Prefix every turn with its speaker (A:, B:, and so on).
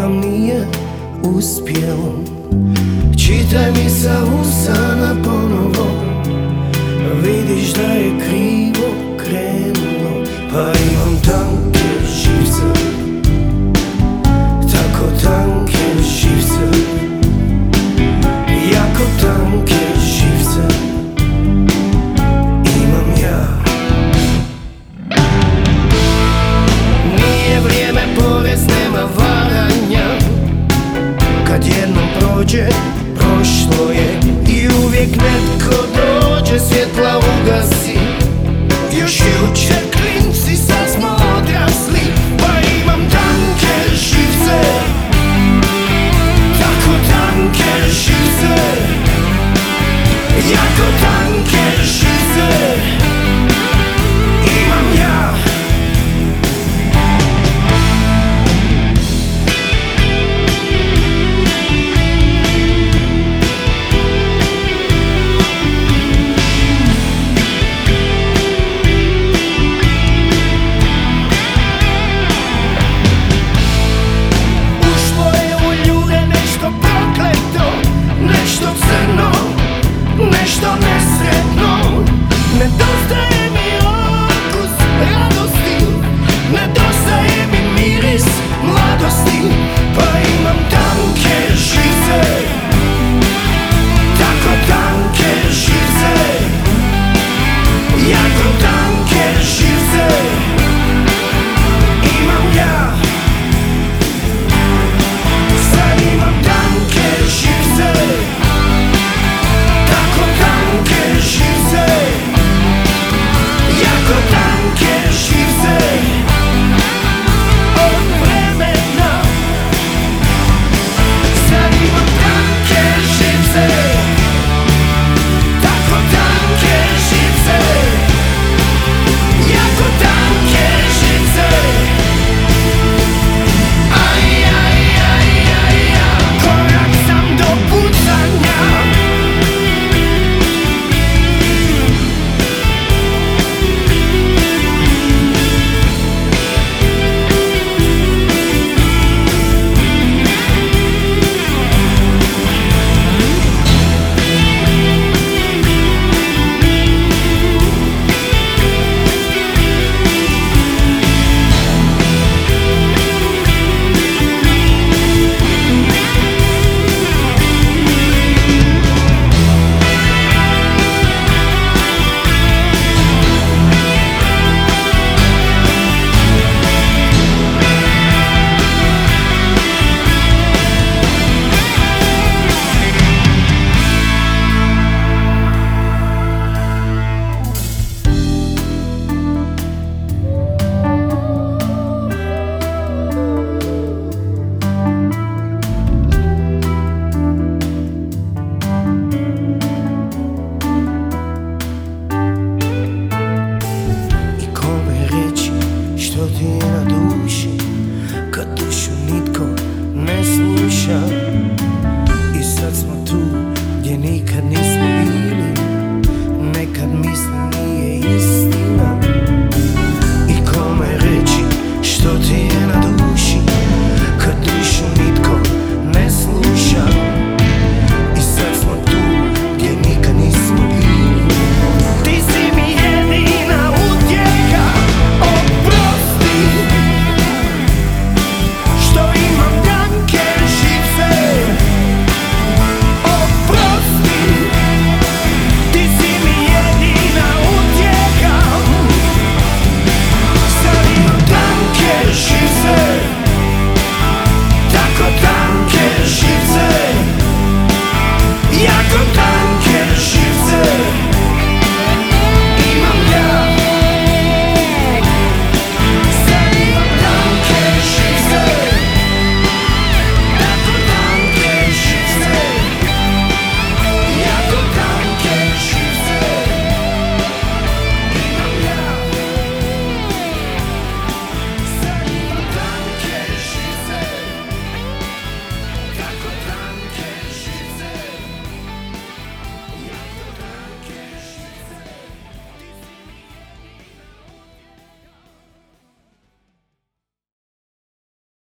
A: nam nije uspjelo. Čitaj mi sa usana ponovo. Vidiš da je krivo krenulo Pa i